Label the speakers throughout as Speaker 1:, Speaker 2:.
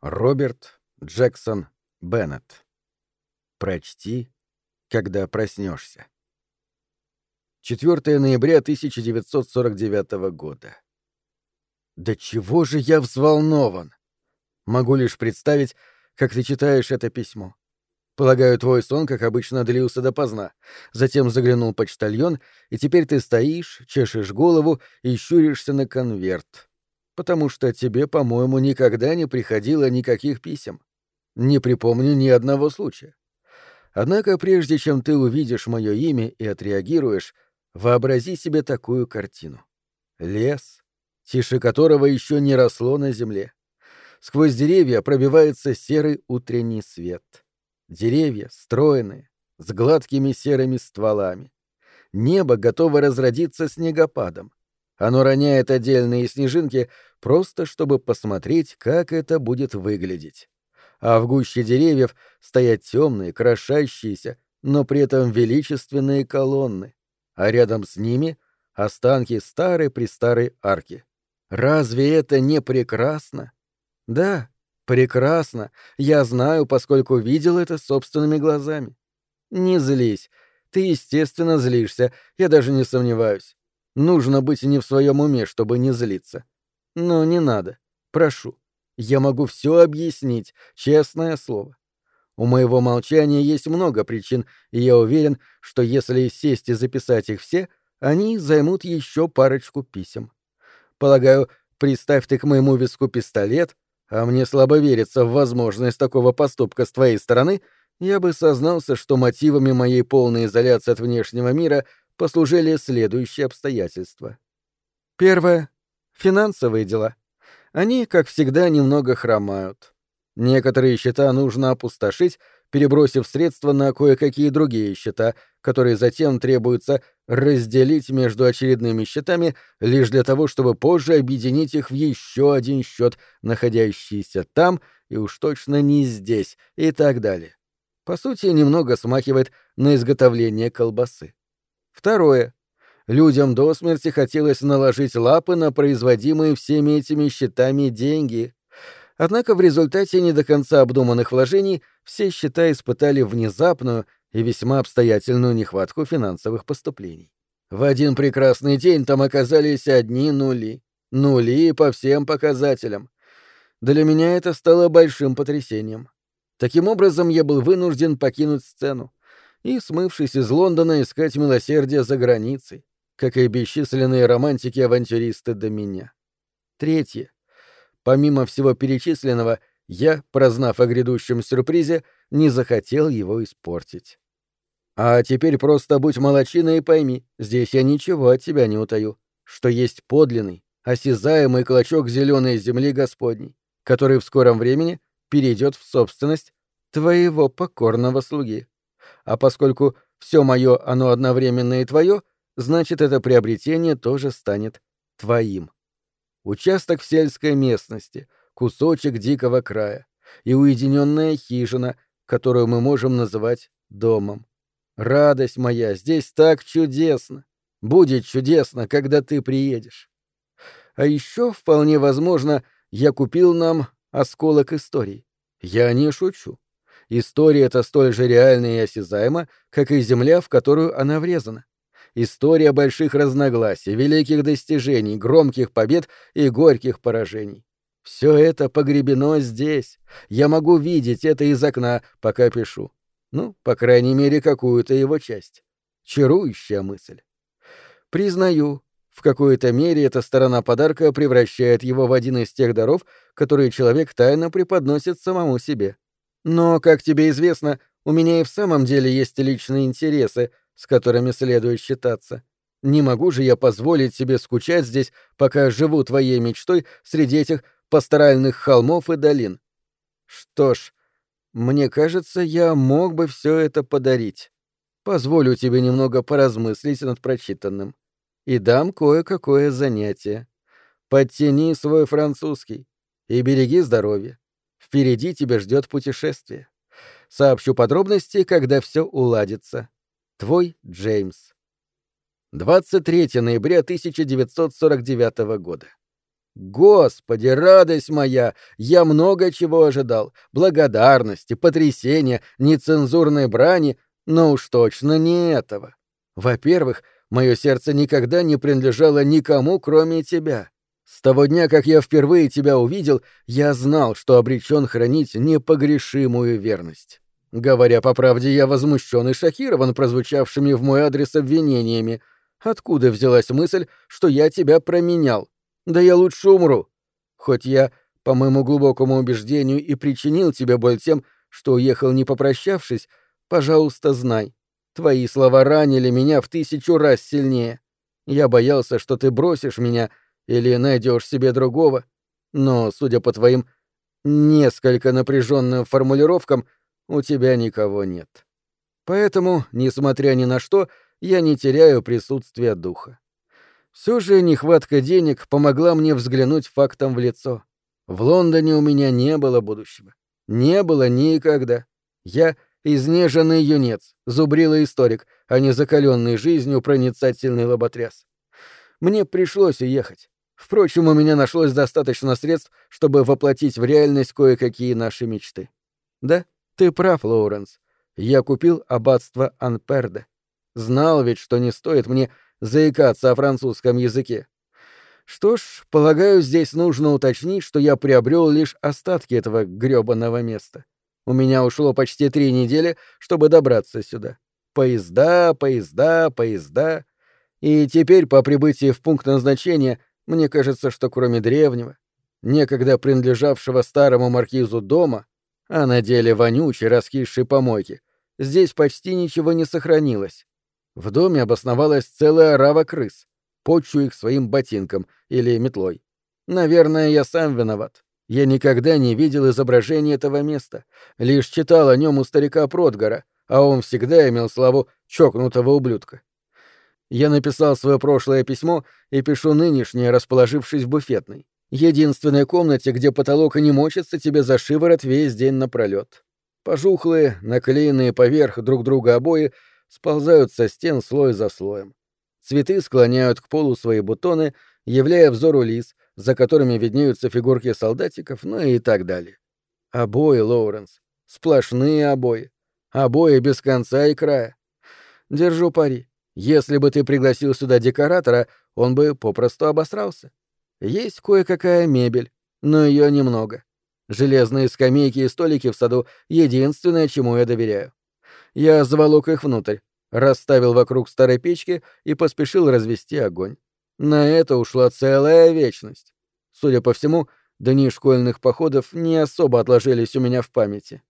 Speaker 1: Роберт Джексон Беннет. Прочти, когда проснешься. 4 ноября 1949 года. Да чего же я взволнован? Могу лишь представить, как ты читаешь это письмо. Полагаю, твой сон, как обычно, длился допоздна. Затем заглянул почтальон, и теперь ты стоишь, чешешь голову и щуришься на конверт потому что тебе, по-моему, никогда не приходило никаких писем. Не припомню ни одного случая. Однако прежде чем ты увидишь мое имя и отреагируешь, вообрази себе такую картину. Лес, тише которого еще не росло на земле. Сквозь деревья пробивается серый утренний свет. Деревья стройные, с гладкими серыми стволами. Небо готово разродиться снегопадом. Оно роняет отдельные снежинки, просто чтобы посмотреть, как это будет выглядеть. А в гуще деревьев стоят темные, крошащиеся, но при этом величественные колонны, а рядом с ними — останки старой-престарой арки. Разве это не прекрасно? Да, прекрасно. Я знаю, поскольку видел это собственными глазами. Не злись. Ты, естественно, злишься, я даже не сомневаюсь. Нужно быть не в своем уме, чтобы не злиться. Но не надо. Прошу. Я могу все объяснить, честное слово. У моего молчания есть много причин, и я уверен, что если сесть и записать их все, они займут еще парочку писем. Полагаю, приставь ты к моему виску пистолет, а мне слабо верится в возможность такого поступка с твоей стороны, я бы сознался, что мотивами моей полной изоляции от внешнего мира послужили следующие обстоятельства. Первое — финансовые дела. Они, как всегда, немного хромают. Некоторые счета нужно опустошить, перебросив средства на кое-какие другие счета, которые затем требуется разделить между очередными счетами лишь для того, чтобы позже объединить их в еще один счет, находящийся там и уж точно не здесь, и так далее. По сути, немного смахивает на изготовление колбасы. Второе. Людям до смерти хотелось наложить лапы на производимые всеми этими счетами деньги. Однако в результате не до конца обдуманных вложений все счета испытали внезапную и весьма обстоятельную нехватку финансовых поступлений. В один прекрасный день там оказались одни нули. Нули по всем показателям. Для меня это стало большим потрясением. Таким образом, я был вынужден покинуть сцену и, смывшись из Лондона, искать милосердие за границей, как и бесчисленные романтики-авантюристы до меня. Третье. Помимо всего перечисленного, я, прознав о грядущем сюрпризе, не захотел его испортить. А теперь просто будь молочиной и пойми, здесь я ничего от тебя не утаю, что есть подлинный, осязаемый клочок зеленой земли Господней, который в скором времени перейдет в собственность твоего покорного слуги. А поскольку все мое оно одновременно и твое, значит, это приобретение тоже станет твоим. Участок в сельской местности, кусочек дикого края и уединенная хижина, которую мы можем называть домом. Радость моя, здесь так чудесно. Будет чудесно, когда ты приедешь. А еще, вполне возможно, я купил нам осколок истории. Я не шучу. История эта столь же реальна и осязаема, как и земля, в которую она врезана. История больших разногласий, великих достижений, громких побед и горьких поражений. Все это погребено здесь. Я могу видеть это из окна, пока пишу. Ну, по крайней мере, какую-то его часть. Чарующая мысль. Признаю, в какой-то мере эта сторона подарка превращает его в один из тех даров, которые человек тайно преподносит самому себе. Но, как тебе известно, у меня и в самом деле есть личные интересы, с которыми следует считаться. Не могу же я позволить себе скучать здесь, пока живу твоей мечтой среди этих пасторальных холмов и долин. Что ж, мне кажется, я мог бы все это подарить. Позволю тебе немного поразмыслить над прочитанным. И дам кое-какое занятие. Подтяни свой французский и береги здоровье. Впереди тебя ждет путешествие. Сообщу подробности, когда все уладится. Твой Джеймс. 23 ноября 1949 года. Господи, радость моя! Я много чего ожидал. Благодарности, потрясения, нецензурной брани, но уж точно не этого. Во-первых, мое сердце никогда не принадлежало никому, кроме тебя. С того дня, как я впервые тебя увидел, я знал, что обречен хранить непогрешимую верность. Говоря по правде, я возмущен и шокирован прозвучавшими в мой адрес обвинениями. Откуда взялась мысль, что я тебя променял? Да я лучше умру. Хоть я, по моему глубокому убеждению, и причинил тебе боль тем, что уехал не попрощавшись, пожалуйста, знай. Твои слова ранили меня в тысячу раз сильнее. Я боялся, что ты бросишь меня или найдешь себе другого. Но, судя по твоим несколько напряженным формулировкам, у тебя никого нет. Поэтому, несмотря ни на что, я не теряю присутствия духа. Все же нехватка денег помогла мне взглянуть фактом в лицо. В Лондоне у меня не было будущего. Не было никогда. Я изнеженный юнец, зубрилый историк, а не закаленный жизнью проницательный лоботряс. Мне пришлось уехать. Впрочем, у меня нашлось достаточно средств, чтобы воплотить в реальность кое-какие наши мечты. Да, ты прав, Лоуренс. Я купил аббатство Анперде. Знал ведь, что не стоит мне заикаться о французском языке. Что ж, полагаю, здесь нужно уточнить, что я приобрел лишь остатки этого грёбаного места. У меня ушло почти три недели, чтобы добраться сюда. Поезда, поезда, поезда. И теперь, по прибытии в пункт назначения, мне кажется, что кроме древнего, некогда принадлежавшего старому маркизу дома, а на деле вонючей, раскисшей помойки, здесь почти ничего не сохранилось. В доме обосновалась целая рава крыс. Почу их своим ботинком или метлой. Наверное, я сам виноват. Я никогда не видел изображения этого места, лишь читал о нем у старика Протгора, а он всегда имел славу чокнутого ублюдка. Я написал свое прошлое письмо и пишу нынешнее, расположившись в буфетной. Единственной комнате, где потолок не мочится тебе за шиворот весь день напролет. Пожухлые, наклеенные поверх друг друга обои сползают со стен слой за слоем. Цветы склоняют к полу свои бутоны, являя взору лис, за которыми виднеются фигурки солдатиков, ну и так далее. Обои, Лоуренс. Сплошные обои. Обои без конца и края. Держу пари. Если бы ты пригласил сюда декоратора, он бы попросту обосрался. Есть кое-какая мебель, но ее немного. Железные скамейки и столики в саду — единственное, чему я доверяю. Я заволок их внутрь, расставил вокруг старой печки и поспешил развести огонь. На это ушла целая вечность. Судя по всему, дни школьных походов не особо отложились у меня в памяти.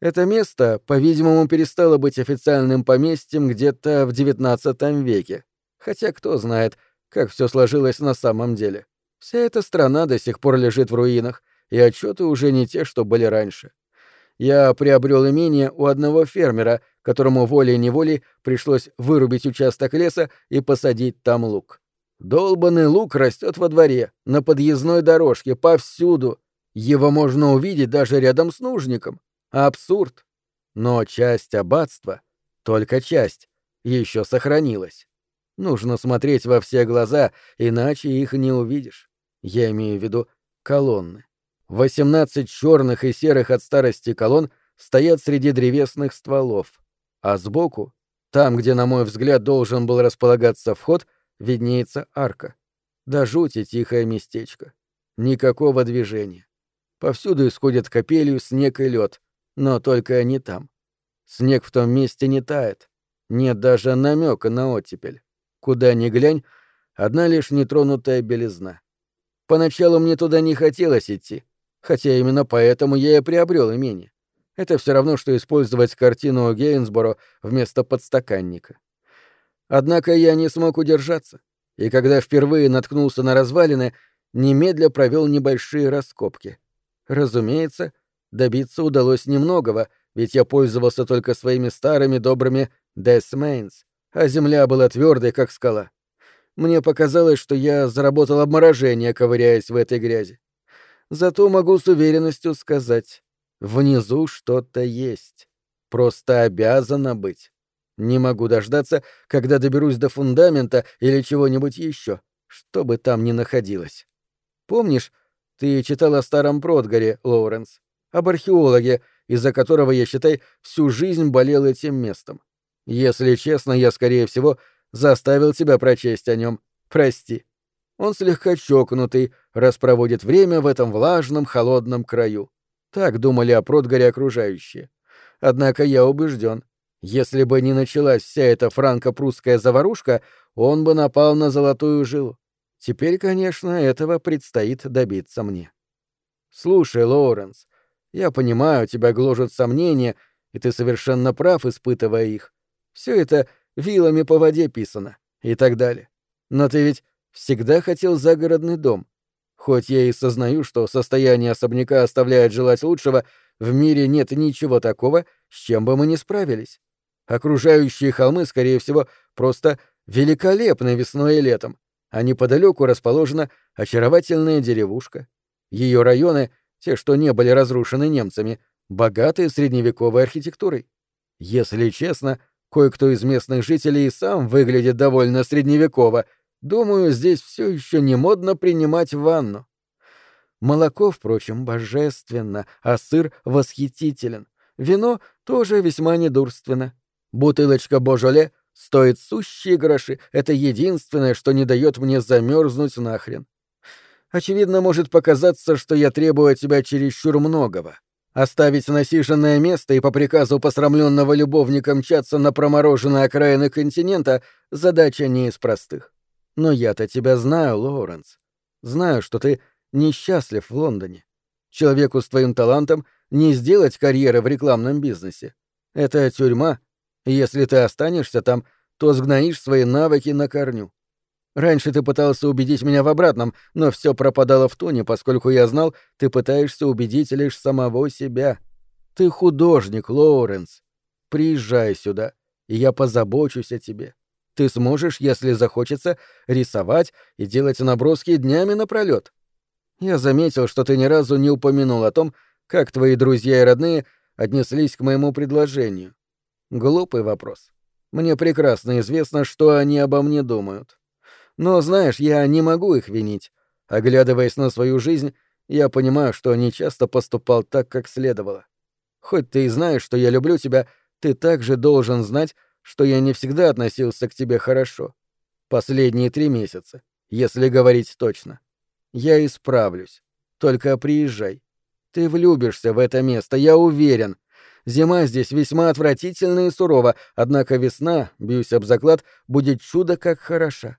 Speaker 1: Это место, по-видимому, перестало быть официальным поместьем где-то в XIX веке. Хотя кто знает, как все сложилось на самом деле. Вся эта страна до сих пор лежит в руинах, и отчеты уже не те, что были раньше я приобрел имение у одного фермера, которому волей-неволей пришлось вырубить участок леса и посадить там лук. Долбанный лук растет во дворе, на подъездной дорожке, повсюду. Его можно увидеть даже рядом с нужником. Абсурд. Но часть аббатства, только часть, еще сохранилась. Нужно смотреть во все глаза, иначе их не увидишь. Я имею в виду колонны. Восемнадцать черных и серых от старости колонн стоят среди древесных стволов, а сбоку, там, где, на мой взгляд, должен был располагаться вход, виднеется арка. Да жути тихое местечко. Никакого движения. Повсюду исходят капелью снег и лед, но только не там. Снег в том месте не тает. Нет даже намека на оттепель. Куда ни глянь, одна лишь нетронутая белизна. Поначалу мне туда не хотелось идти, хотя именно поэтому я и приобрел имение. Это все равно, что использовать картину Гейнсборо вместо подстаканника. Однако я не смог удержаться, и когда впервые наткнулся на развалины, немедля провел небольшие раскопки. Разумеется, добиться удалось немногого, ведь я пользовался только своими старыми добрыми Десмейнс, а земля была твердой, как скала. Мне показалось, что я заработал обморожение, ковыряясь в этой грязи. Зато могу с уверенностью сказать, внизу что-то есть. Просто обязано быть. Не могу дождаться, когда доберусь до фундамента или чего-нибудь еще, что бы там ни находилось. Помнишь, ты читал о старом Протгаре, Лоуренс, об археологе, из-за которого, я считай, всю жизнь болел этим местом. Если честно, я, скорее всего, заставил тебя прочесть о нем. Прости. Он слегка чокнутый, раз проводит время в этом влажном, холодном краю. Так думали о Протгаре окружающие. Однако я убежден, если бы не началась вся эта франко-прусская заварушка, он бы напал на золотую жилу. Теперь, конечно, этого предстоит добиться мне. Слушай, Лоуренс, я понимаю, тебя гложут сомнения, и ты совершенно прав, испытывая их. Все это вилами по воде писано и так далее. Но ты ведь всегда хотел загородный дом. Хоть я и сознаю, что состояние особняка оставляет желать лучшего, в мире нет ничего такого, с чем бы мы не справились. Окружающие холмы, скорее всего, просто великолепны весной и летом, а неподалеку расположена очаровательная деревушка. Ее районы, те, что не были разрушены немцами, богаты средневековой архитектурой. Если честно, кое-кто из местных жителей и сам выглядит довольно средневеково. Думаю, здесь все еще не модно принимать ванну. Молоко, впрочем, божественно, а сыр восхитителен. Вино тоже весьма недурственно. Бутылочка Божоле стоит сущие гроши. Это единственное, что не дает мне замерзнуть нахрен. Очевидно, может показаться, что я требую от тебя чересчур многого. Оставить насиженное место и по приказу посрамленного любовника мчаться на промороженные окраины континента — задача не из простых. Но я-то тебя знаю, Лоуренс. Знаю, что ты несчастлив в Лондоне. Человеку с твоим талантом не сделать карьеры в рекламном бизнесе. Это тюрьма, если ты останешься там, то сгноишь свои навыки на корню. Раньше ты пытался убедить меня в обратном, но все пропадало в тоне, поскольку я знал, ты пытаешься убедить лишь самого себя. Ты художник, Лоуренс. Приезжай сюда, и я позабочусь о тебе. Ты сможешь, если захочется, рисовать и делать наброски днями напролет. Я заметил, что ты ни разу не упомянул о том, как твои друзья и родные отнеслись к моему предложению. Глупый вопрос. Мне прекрасно известно, что они обо мне думают. Но, знаешь, я не могу их винить. Оглядываясь на свою жизнь, я понимаю, что не часто поступал так, как следовало. Хоть ты и знаешь, что я люблю тебя, ты также должен знать, что я не всегда относился к тебе хорошо. Последние три месяца, если говорить точно. Я исправлюсь. Только приезжай. Ты влюбишься в это место, я уверен. Зима здесь весьма отвратительна и сурова, однако весна, бьюсь об заклад, будет чудо как хороша.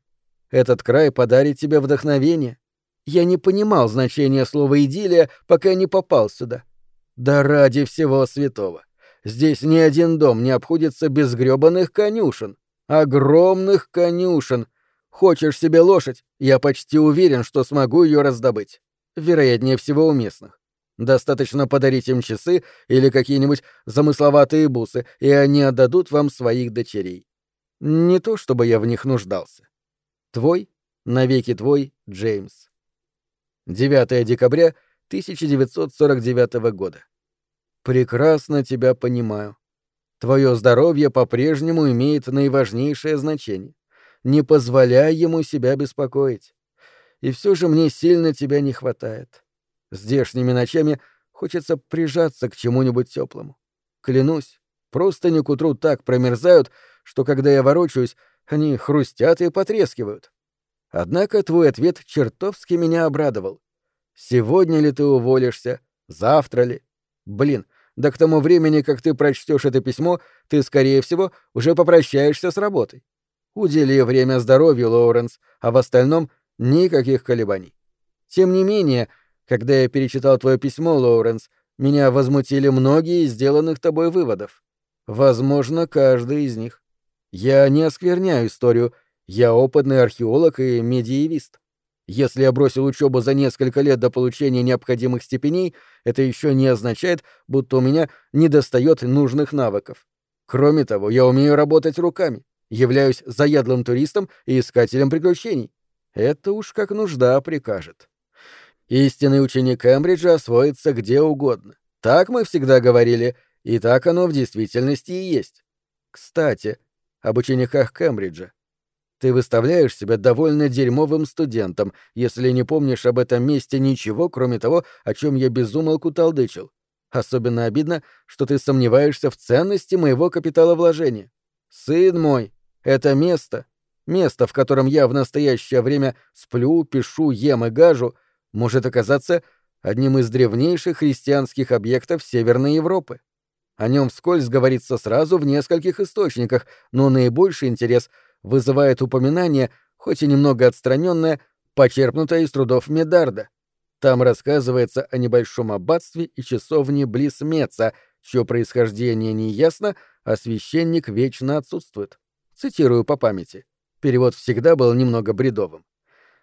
Speaker 1: Этот край подарит тебе вдохновение. Я не понимал значения слова «идиллия», пока не попал сюда. Да ради всего святого. Здесь ни один дом не обходится без грёбаных конюшен. Огромных конюшен. Хочешь себе лошадь? Я почти уверен, что смогу ее раздобыть. Вероятнее всего у местных. Достаточно подарить им часы или какие-нибудь замысловатые бусы, и они отдадут вам своих дочерей. Не то чтобы я в них нуждался. Твой, навеки твой, Джеймс. 9 декабря 1949 года. Прекрасно тебя понимаю. Твое здоровье по-прежнему имеет наиважнейшее значение. Не позволяй ему себя беспокоить. И все же мне сильно тебя не хватает. Здешними ночами хочется прижаться к чему-нибудь теплому. Клянусь, просто не к утру так промерзают, что когда я ворочаюсь, они хрустят и потрескивают. Однако твой ответ чертовски меня обрадовал. Сегодня ли ты уволишься? Завтра ли? Блин, да к тому времени, как ты прочтешь это письмо, ты, скорее всего, уже попрощаешься с работой. Удели время здоровью, Лоуренс, а в остальном никаких колебаний. Тем не менее, когда я перечитал твое письмо, Лоуренс, меня возмутили многие из сделанных тобой выводов. Возможно, каждый из них. Я не оскверняю историю, я опытный археолог и медиевист. Если я бросил учебу за несколько лет до получения необходимых степеней, это еще не означает, будто у меня недостает нужных навыков. Кроме того, я умею работать руками, являюсь заядлым туристом и искателем приключений. Это уж как нужда прикажет. Истинный ученик Кембриджа освоится где угодно. Так мы всегда говорили, и так оно в действительности и есть. Кстати, об учениках Кембриджа. Ты выставляешь себя довольно дерьмовым студентом, если не помнишь об этом месте ничего, кроме того, о чем я безумолку толдычил. Особенно обидно, что ты сомневаешься в ценности моего капиталовложения. Сын мой, это место, место, в котором я в настоящее время сплю, пишу, ем и гажу, может оказаться одним из древнейших христианских объектов Северной Европы. О нем вскользь говорится сразу в нескольких источниках, но наибольший интерес — вызывает упоминание, хоть и немного отстраненное, почерпнутое из трудов Медарда. Там рассказывается о небольшом аббатстве и часовне близ Меца, чье происхождение неясно, а священник вечно отсутствует. Цитирую по памяти. Перевод всегда был немного бредовым.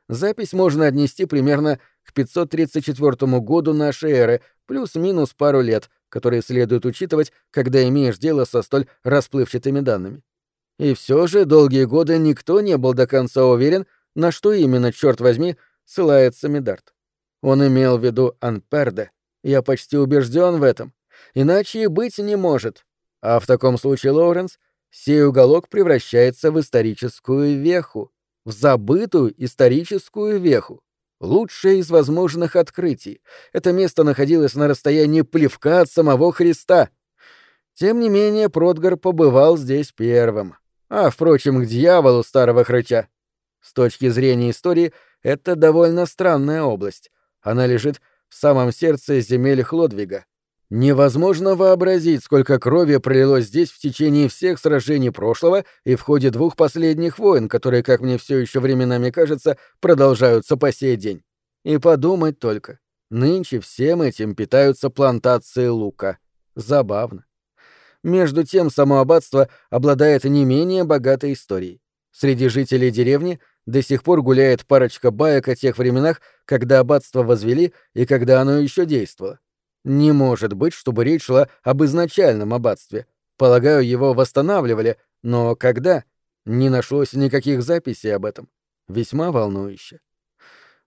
Speaker 1: Запись можно отнести примерно к 534 году нашей эры, плюс-минус пару лет, которые следует учитывать, когда имеешь дело со столь расплывчатыми данными. И все же долгие годы никто не был до конца уверен, на что именно, черт возьми, ссылается Медарт. Он имел в виду Анперде. Я почти убежден в этом. Иначе и быть не может. А в таком случае, Лоуренс, сей уголок превращается в историческую веху, в забытую историческую веху. Лучшее из возможных открытий. Это место находилось на расстоянии плевка от самого Христа. Тем не менее, Протгар побывал здесь первым. А, впрочем, к дьяволу старого хрыча. С точки зрения истории, это довольно странная область. Она лежит в самом сердце земель Хлодвига. Невозможно вообразить, сколько крови пролилось здесь в течение всех сражений прошлого и в ходе двух последних войн, которые, как мне все еще временами кажется, продолжаются по сей день. И подумать только. Нынче всем этим питаются плантации лука. Забавно. Между тем, само аббатство обладает не менее богатой историей. Среди жителей деревни до сих пор гуляет парочка баек о тех временах, когда аббатство возвели и когда оно еще действовало. Не может быть, чтобы речь шла об изначальном аббатстве. Полагаю, его восстанавливали, но когда? Не нашлось никаких записей об этом. Весьма волнующе.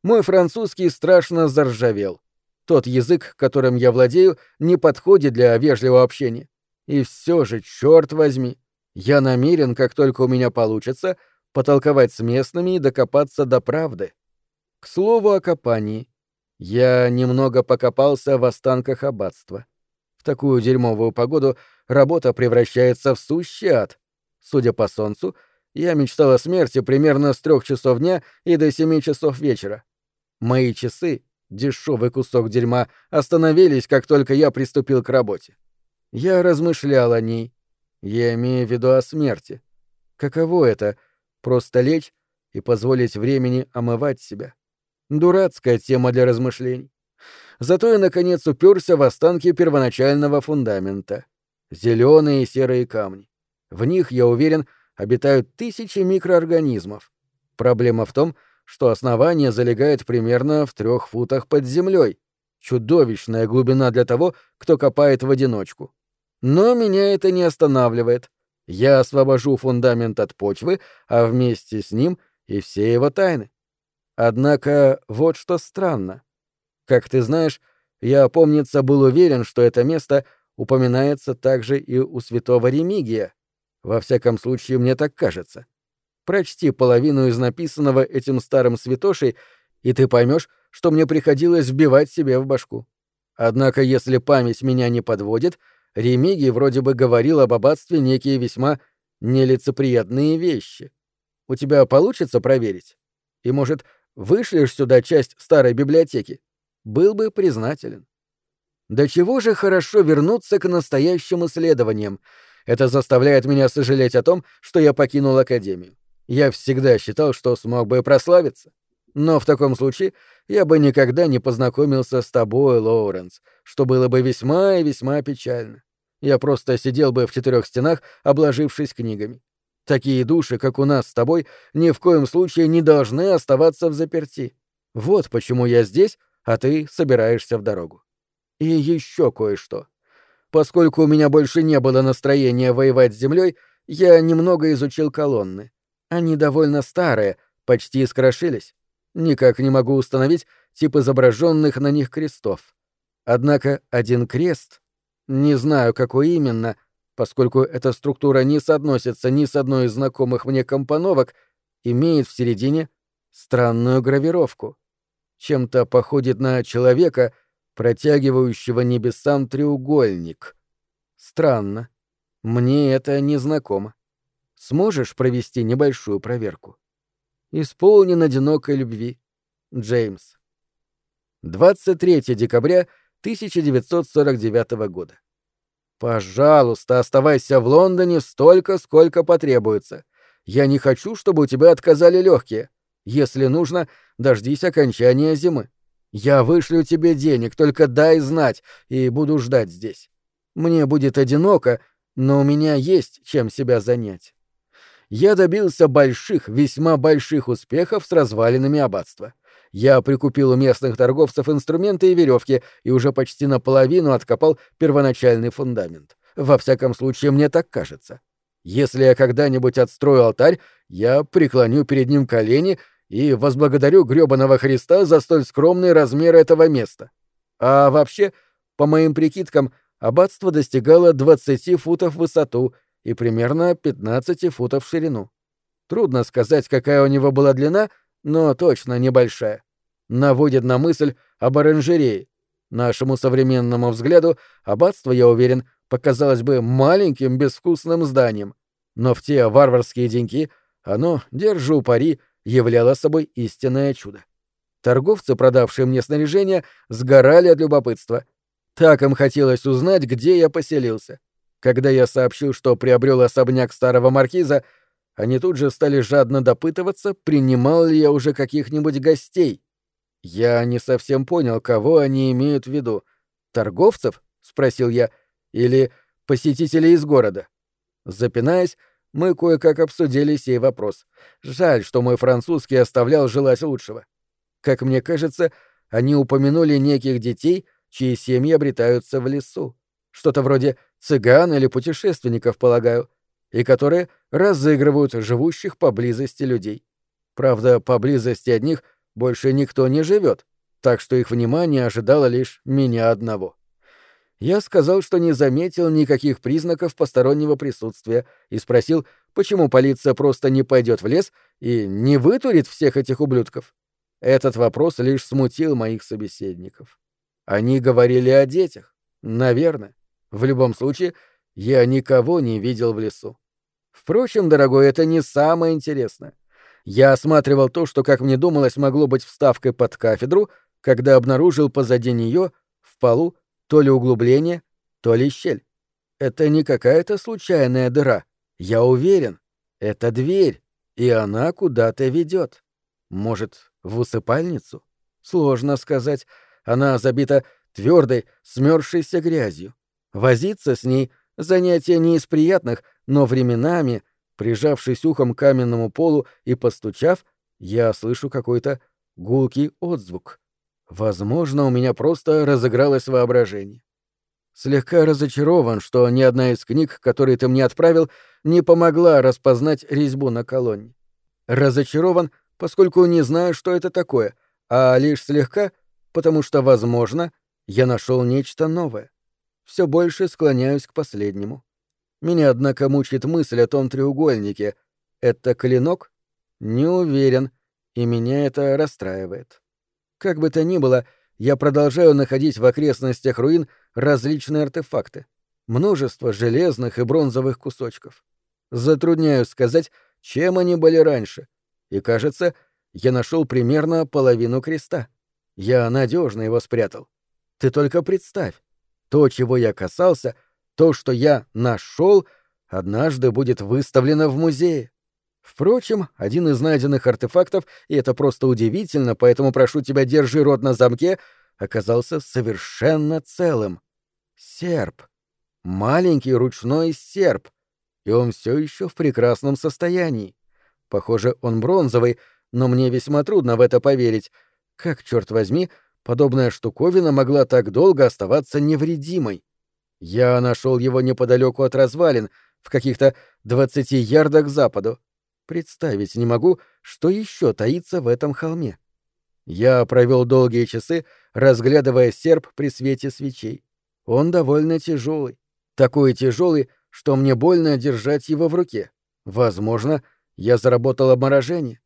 Speaker 1: Мой французский страшно заржавел. Тот язык, которым я владею, не подходит для вежливого общения. И все же, черт возьми, я намерен, как только у меня получится, потолковать с местными и докопаться до правды. К слову о копании. Я немного покопался в останках аббатства. В такую дерьмовую погоду работа превращается в сущий ад. Судя по солнцу, я мечтал о смерти примерно с трех часов дня и до семи часов вечера. Мои часы, дешевый кусок дерьма, остановились, как только я приступил к работе. Я размышлял о ней. Я имею в виду о смерти. Каково это — просто лечь и позволить времени омывать себя? Дурацкая тема для размышлений. Зато я, наконец, уперся в останки первоначального фундамента. Зеленые и серые камни. В них, я уверен, обитают тысячи микроорганизмов. Проблема в том, что основание залегает примерно в трех футах под землей. Чудовищная глубина для того, кто копает в одиночку. Но меня это не останавливает. Я освобожу фундамент от почвы, а вместе с ним и все его тайны. Однако вот что странно. Как ты знаешь, я, помнится, был уверен, что это место упоминается также и у святого Ремигия. Во всяком случае, мне так кажется. Прочти половину из написанного этим старым святошей, и ты поймешь, что мне приходилось вбивать себе в башку. Однако, если память меня не подводит, Ремиги вроде бы говорил об аббатстве некие весьма нелицеприятные вещи. У тебя получится проверить? И, может, вышлешь сюда часть старой библиотеки? Был бы признателен. Да чего же хорошо вернуться к настоящим исследованиям. Это заставляет меня сожалеть о том, что я покинул Академию. Я всегда считал, что смог бы прославиться. Но в таком случае я бы никогда не познакомился с тобой, Лоуренс, что было бы весьма и весьма печально. Я просто сидел бы в четырех стенах, обложившись книгами. Такие души, как у нас с тобой, ни в коем случае не должны оставаться в заперти. Вот почему я здесь, а ты собираешься в дорогу. И еще кое-что. Поскольку у меня больше не было настроения воевать с землей, я немного изучил колонны. Они довольно старые, почти искрошились. Никак не могу установить тип изображенных на них крестов. Однако один крест, не знаю, какой именно, поскольку эта структура не соотносится ни с одной из знакомых мне компоновок, имеет в середине странную гравировку. Чем-то походит на человека, протягивающего небесам треугольник. Странно. Мне это не знакомо. Сможешь провести небольшую проверку? Исполнен одинокой любви. Джеймс. 23 декабря 1949 года. Пожалуйста, оставайся в Лондоне столько, сколько потребуется. Я не хочу, чтобы у тебя отказали легкие. Если нужно, дождись окончания зимы. Я вышлю тебе денег, только дай знать, и буду ждать здесь. Мне будет одиноко, но у меня есть чем себя занять. Я добился больших, весьма больших успехов с развалинами аббатства. Я прикупил у местных торговцев инструменты и веревки и уже почти наполовину откопал первоначальный фундамент. Во всяком случае, мне так кажется. Если я когда-нибудь отстрою алтарь, я преклоню перед ним колени и возблагодарю грёбаного Христа за столь скромные размеры этого места. А вообще, по моим прикидкам, аббатство достигало 20 футов в высоту и примерно 15 футов в ширину. Трудно сказать, какая у него была длина, но точно небольшая. Наводит на мысль об оранжерее. Нашему современному взгляду аббатство, я уверен, показалось бы маленьким безвкусным зданием, но в те варварские деньки оно, держу пари, являло собой истинное чудо. Торговцы, продавшие мне снаряжение, сгорали от любопытства. Так им хотелось узнать, где я поселился. Когда я сообщил, что приобрел особняк старого маркиза, они тут же стали жадно допытываться, принимал ли я уже каких-нибудь гостей. Я не совсем понял, кого они имеют в виду. Торговцев? спросил я. Или посетителей из города? Запинаясь, мы кое-как обсудили сей вопрос. Жаль, что мой французский оставлял желать лучшего. Как мне кажется, они упомянули неких детей, чьи семьи обретаются в лесу. Что-то вроде цыган или путешественников, полагаю и которые разыгрывают живущих поблизости людей. Правда, поблизости от них больше никто не живет, так что их внимание ожидало лишь меня одного. Я сказал, что не заметил никаких признаков постороннего присутствия и спросил, почему полиция просто не пойдет в лес и не вытурит всех этих ублюдков. Этот вопрос лишь смутил моих собеседников. Они говорили о детях. Наверное. В любом случае, я никого не видел в лесу. Впрочем, дорогой, это не самое интересное. Я осматривал то, что, как мне думалось, могло быть вставкой под кафедру, когда обнаружил позади нее, в полу, то ли углубление, то ли щель. Это не какая-то случайная дыра. Я уверен. Это дверь, и она куда-то ведет. Может, в усыпальницу? Сложно сказать. Она забита твердой, смерзшейся грязью. Возиться с ней Занятие не из приятных, но временами, прижавшись ухом к каменному полу и постучав, я слышу какой-то гулкий отзвук. Возможно, у меня просто разыгралось воображение. Слегка разочарован, что ни одна из книг, которые ты мне отправил, не помогла распознать резьбу на колонне. Разочарован, поскольку не знаю, что это такое, а лишь слегка, потому что, возможно, я нашел нечто новое все больше склоняюсь к последнему. Меня, однако, мучает мысль о том треугольнике. Это клинок? Не уверен, и меня это расстраивает. Как бы то ни было, я продолжаю находить в окрестностях руин различные артефакты. Множество железных и бронзовых кусочков. Затрудняюсь сказать, чем они были раньше. И, кажется, я нашел примерно половину креста. Я надежно его спрятал. Ты только представь, то, чего я касался, то, что я нашел, однажды будет выставлено в музее. Впрочем, один из найденных артефактов, и это просто удивительно, поэтому прошу тебя, держи рот на замке, оказался совершенно целым. Серп. Маленький ручной серп. И он все еще в прекрасном состоянии. Похоже, он бронзовый, но мне весьма трудно в это поверить. Как, черт возьми, подобная штуковина могла так долго оставаться невредимой. Я нашел его неподалеку от развалин, в каких-то двадцати ярдах к западу. Представить не могу, что еще таится в этом холме. Я провел долгие часы, разглядывая серп при свете свечей. Он довольно тяжелый. Такой тяжелый, что мне больно держать его в руке. Возможно, Я заработал обморожение.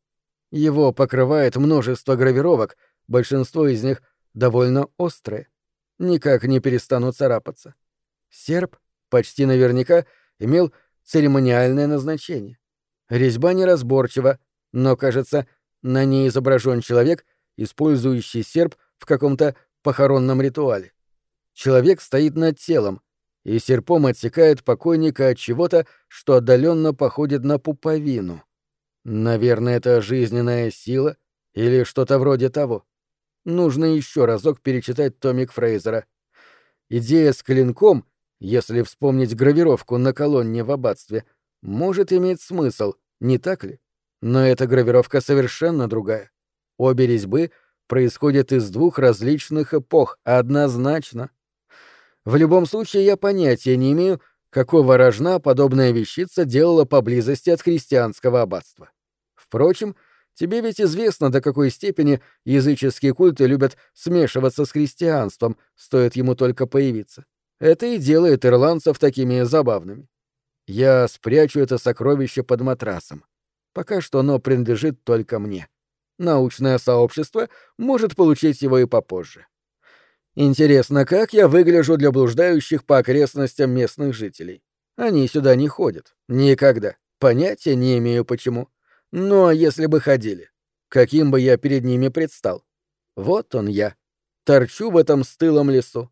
Speaker 1: Его покрывает множество гравировок, большинство из них довольно острые. Никак не перестану царапаться. Серп почти наверняка имел церемониальное назначение. Резьба неразборчива, но, кажется, на ней изображен человек, использующий серп в каком-то похоронном ритуале. Человек стоит над телом, и серпом отсекает покойника от чего-то, что отдаленно походит на пуповину. Наверное, это жизненная сила или что-то вроде того. Нужно еще разок перечитать томик Фрейзера. Идея с клинком, если вспомнить гравировку на колонне в аббатстве, может иметь смысл, не так ли? Но эта гравировка совершенно другая. Обе резьбы происходят из двух различных эпох, однозначно. В любом случае, я понятия не имею, какого рожна подобная вещица делала поблизости от христианского аббатства. Впрочем, тебе ведь известно, до какой степени языческие культы любят смешиваться с христианством, стоит ему только появиться. Это и делает ирландцев такими забавными. Я спрячу это сокровище под матрасом. Пока что оно принадлежит только мне. Научное сообщество может получить его и попозже. Интересно, как я выгляжу для блуждающих по окрестностям местных жителей? Они сюда не ходят. Никогда. Понятия не имею почему. Но если бы ходили, каким бы я перед ними предстал? Вот он я. Торчу в этом стылом лесу.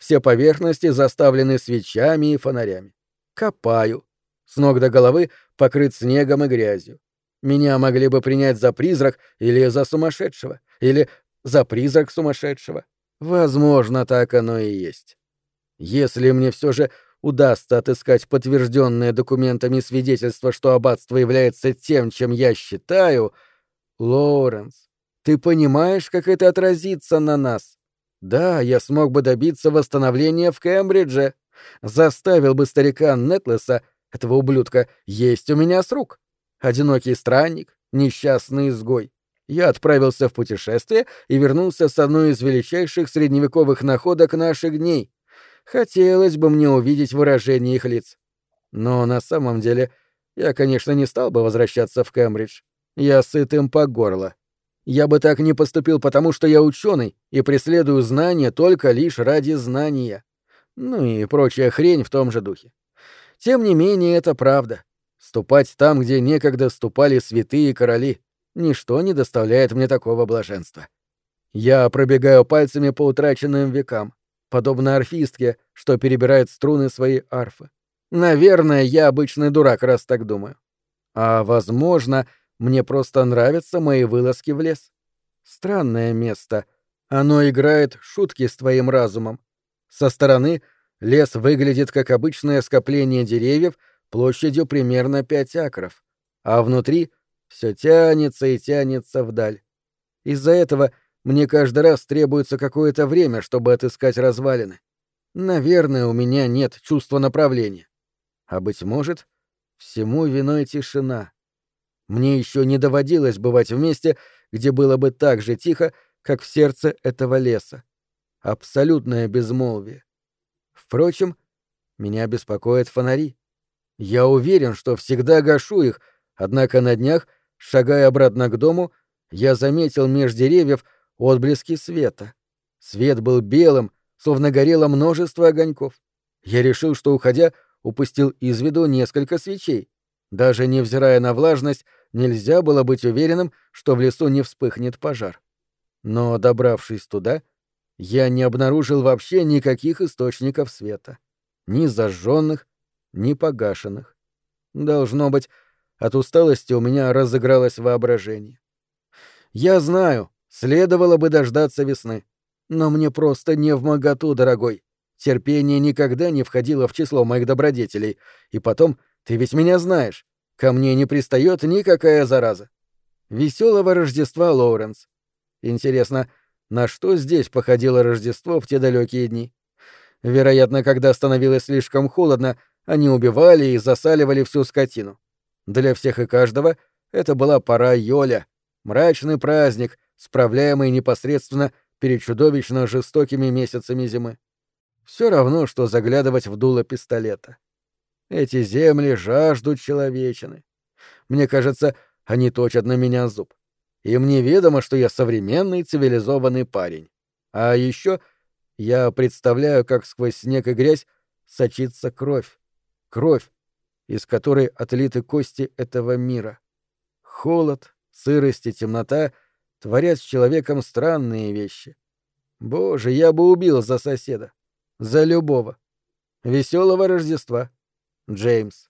Speaker 1: Все поверхности заставлены свечами и фонарями. Копаю. С ног до головы покрыт снегом и грязью. Меня могли бы принять за призрак или за сумасшедшего, или за призрак сумасшедшего. Возможно, так оно и есть. Если мне все же удастся отыскать подтвержденное документами свидетельство, что аббатство является тем, чем я считаю... Лоуренс, ты понимаешь, как это отразится на нас? Да, я смог бы добиться восстановления в Кембридже. Заставил бы старика Нетлеса, этого ублюдка, есть у меня с рук. Одинокий странник, несчастный изгой. Я отправился в путешествие и вернулся с одной из величайших средневековых находок наших дней, Хотелось бы мне увидеть выражение их лиц. Но на самом деле я, конечно, не стал бы возвращаться в Кембридж. Я сыт им по горло. Я бы так не поступил, потому что я ученый и преследую знания только лишь ради знания. Ну и прочая хрень в том же духе. Тем не менее, это правда. Ступать там, где некогда ступали святые короли, ничто не доставляет мне такого блаженства. Я пробегаю пальцами по утраченным векам, подобно арфистке, что перебирает струны своей арфы. Наверное, я обычный дурак, раз так думаю. А, возможно, мне просто нравятся мои вылазки в лес. Странное место. Оно играет шутки с твоим разумом. Со стороны лес выглядит как обычное скопление деревьев площадью примерно пять акров, а внутри все тянется и тянется вдаль. Из-за этого мне каждый раз требуется какое-то время, чтобы отыскать развалины. Наверное, у меня нет чувства направления. А быть может, всему виной тишина. Мне еще не доводилось бывать в месте, где было бы так же тихо, как в сердце этого леса. Абсолютное безмолвие. Впрочем, меня беспокоят фонари. Я уверен, что всегда гашу их, однако на днях, шагая обратно к дому, я заметил меж деревьев отблески света. Свет был белым, словно горело множество огоньков. Я решил, что, уходя, упустил из виду несколько свечей. Даже невзирая на влажность, нельзя было быть уверенным, что в лесу не вспыхнет пожар. Но, добравшись туда, я не обнаружил вообще никаких источников света. Ни зажженных, ни погашенных. Должно быть, от усталости у меня разыгралось воображение. Я знаю, Следовало бы дождаться весны. Но мне просто не в моготу, дорогой. Терпение никогда не входило в число моих добродетелей. И потом, ты ведь меня знаешь. Ко мне не пристает никакая зараза. Веселого Рождества, Лоуренс. Интересно, на что здесь походило Рождество в те далекие дни? Вероятно, когда становилось слишком холодно, они убивали и засаливали всю скотину. Для всех и каждого это была пора Йоля, мрачный праздник, справляемый непосредственно перед чудовищно жестокими месяцами зимы. Все равно, что заглядывать в дуло пистолета. Эти земли жаждут человечины. Мне кажется, они точат на меня зуб. И мне ведомо, что я современный цивилизованный парень. А еще я представляю, как сквозь снег и грязь сочится кровь. Кровь, из которой отлиты кости этого мира. Холод, сырость и темнота творят с человеком странные вещи. Боже, я бы убил за соседа. За любого. Веселого Рождества. Джеймс.